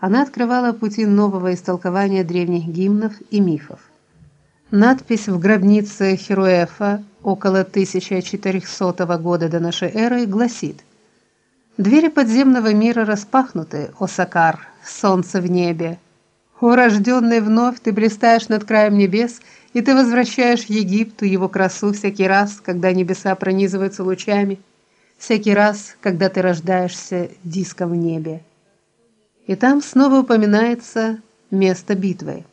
она открывала пути нового истолкования древних гимнов и мифов. Надпись в гробнице Херуэфа около 1400 года до нашей эры гласит: Двери подземного мира распахнуты, о Сакар, солнце в небе. О вновь ты блистаешь над краем небес, и ты возвращаешь Египту его красу всякий раз, когда небеса пронизываются лучами, всякий раз, когда ты рождаешься диском в небе. И там снова упоминается место битвы.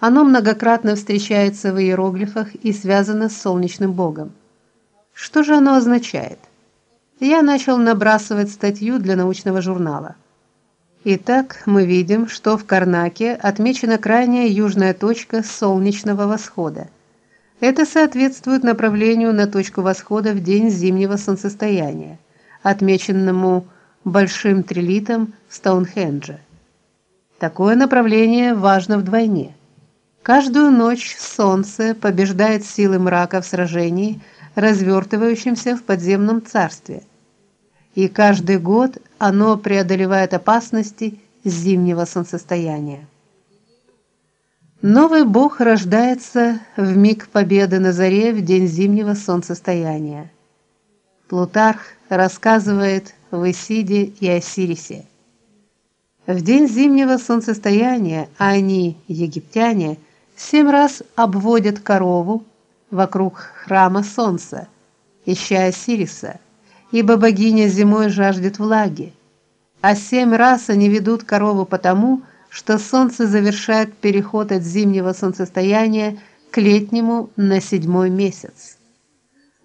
Оно многократно встречается в иероглифах и связано с солнечным богом. Что же оно означает? Я начал набрасывать статью для научного журнала. Итак, мы видим, что в Карнаке отмечена крайняя южная точка солнечного восхода. Это соответствует направлению на точку восхода в день зимнего солнцестояния, отмеченному большим трилитом в Стоунхендже. Такое направление важно вдвойне. Каждую ночь солнце побеждает силы мрака в сражении, развертывающемся в подземном царстве. И каждый год оно преодолевает опасности зимнего солнцестояния. Новый бог рождается в миг победы на заре в день зимнего солнцестояния. Плутарх рассказывает в Исиде и Осирисе. В день зимнего солнцестояния они, египтяне, семь раз обводят корову вокруг храма солнца, ища Осириса, ибо богиня зимой жаждет влаги. А семь раз они ведут корову потому, что солнце завершает переход от зимнего солнцестояния к летнему на седьмой месяц.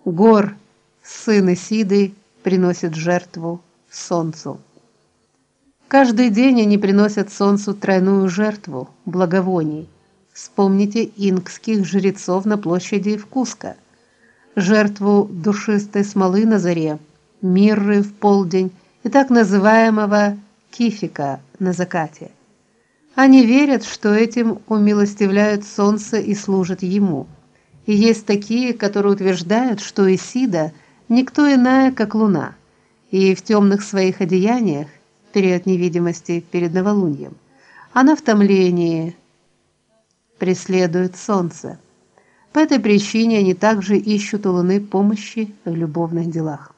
Гор, сын Исиды, приносит жертву солнцу. Каждый день они приносят солнцу тройную жертву благовоний. Вспомните инкских жрецов на площади в Куско. Жертву душистой смолы на заре, мирры в полдень и так называемого кифика на закате. Они верят, что этим умилостивляют солнце и служат ему. И есть такие, которые утверждают, что Исида никто иная, как луна, и в темных своих одеяниях, период невидимости перед новолунием, она в томлении преследует солнце. По этой причине они также ищут у луны помощи в любовных делах.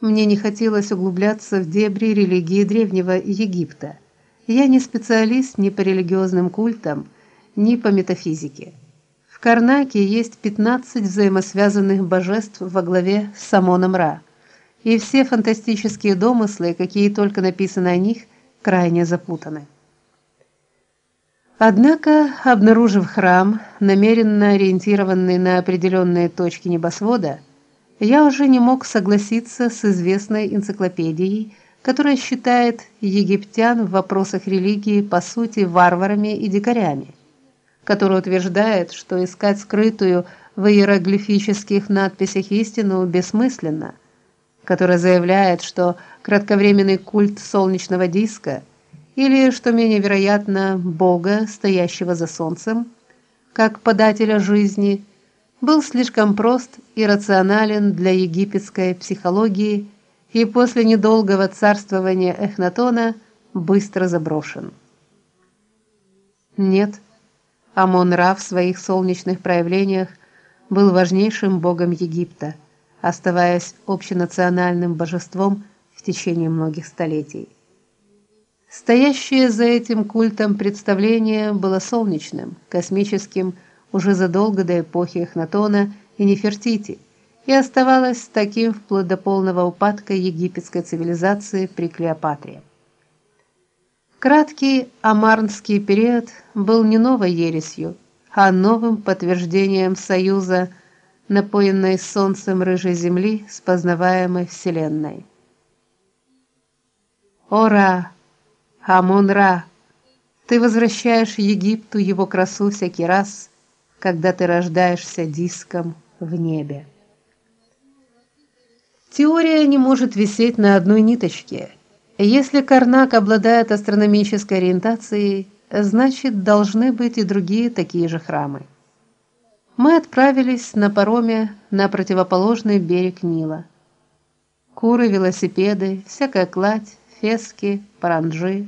Мне не хотелось углубляться в дебри религии древнего Египта. Я не специалист ни по религиозным культам, ни по метафизике. В Карнаке есть 15 взаимосвязанных божеств во главе с Самоном Ра. И все фантастические домыслы, какие только написаны о них, крайне запутаны. Однако, обнаружив храм, намеренно ориентированный на определенные точки небосвода, я уже не мог согласиться с известной энциклопедией, которая считает египтян в вопросах религии по сути варварами и дикарями который утверждает, что искать скрытую в иероглифических надписях истину бессмысленно, который заявляет, что кратковременный культ солнечного диска или, что менее вероятно, бога, стоящего за солнцем, как подателя жизни, был слишком прост и рационален для египетской психологии и после недолгого царствования Эхнатона быстро заброшен. Нет, Амон-Ра в своих солнечных проявлениях был важнейшим богом Египта, оставаясь общенациональным божеством в течение многих столетий. Стоящее за этим культом представление было солнечным, космическим уже задолго до эпохи Эхнатона и Нефертити и оставалось таким вплоть до полного упадка египетской цивилизации при Клеопатре. Краткий амарнский период был не новой ересью, а новым подтверждением союза напоенной солнцем рыжей земли с познаваемой вселенной. Ора, Амон-Ра, ты возвращаешь Египту его красу всякий раз, когда ты рождаешься диском в небе. Теория не может висеть на одной ниточке. Если Карнак обладает астрономической ориентацией, значит, должны быть и другие такие же храмы. Мы отправились на пароме на противоположный берег Нила. Куры, велосипеды, всякая кладь, Фески, Паранджи,